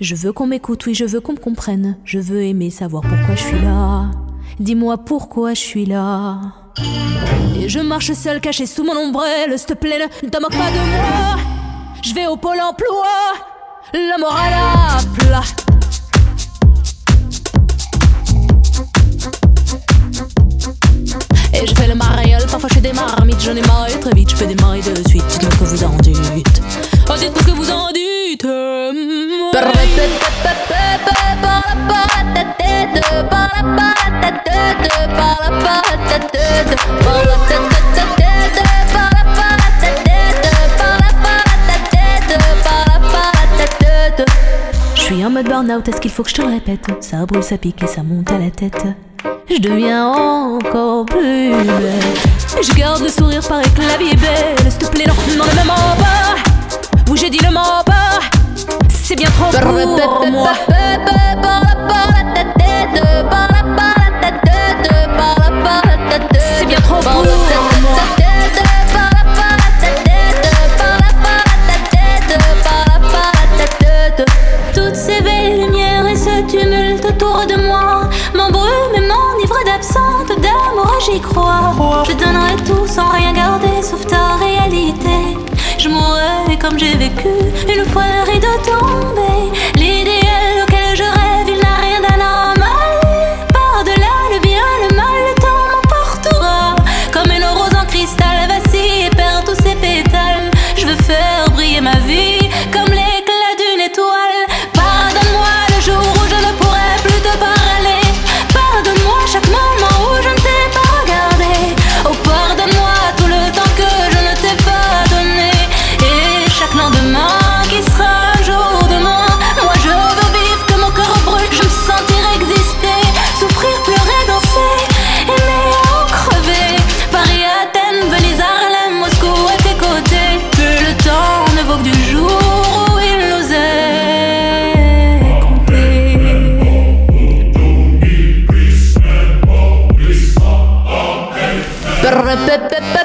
Je veux qu'on m'écoute, oui, je veux qu'on me comprenne. Je veux aimer savoir pourquoi je suis là. Dis-moi pourquoi je suis là. Et je marche seul, caché sous mon ombrelle. S'il te plaît, ne te moque pas de moi. Je vais au pôle emploi. La morale à plat. Mode burn-out, est-ce qu'il faut que je te le répète Ça brûle, ça pique et ça monte à la tête. Je deviens encore plus bête. Je garde le sourire, paraît que belle. S'il te plaît, non, non, ne me mens pas. Oui, j'ai dit le mens pas. C'est bien trop pour moi. J'y crois. Je donnerai ba ba ba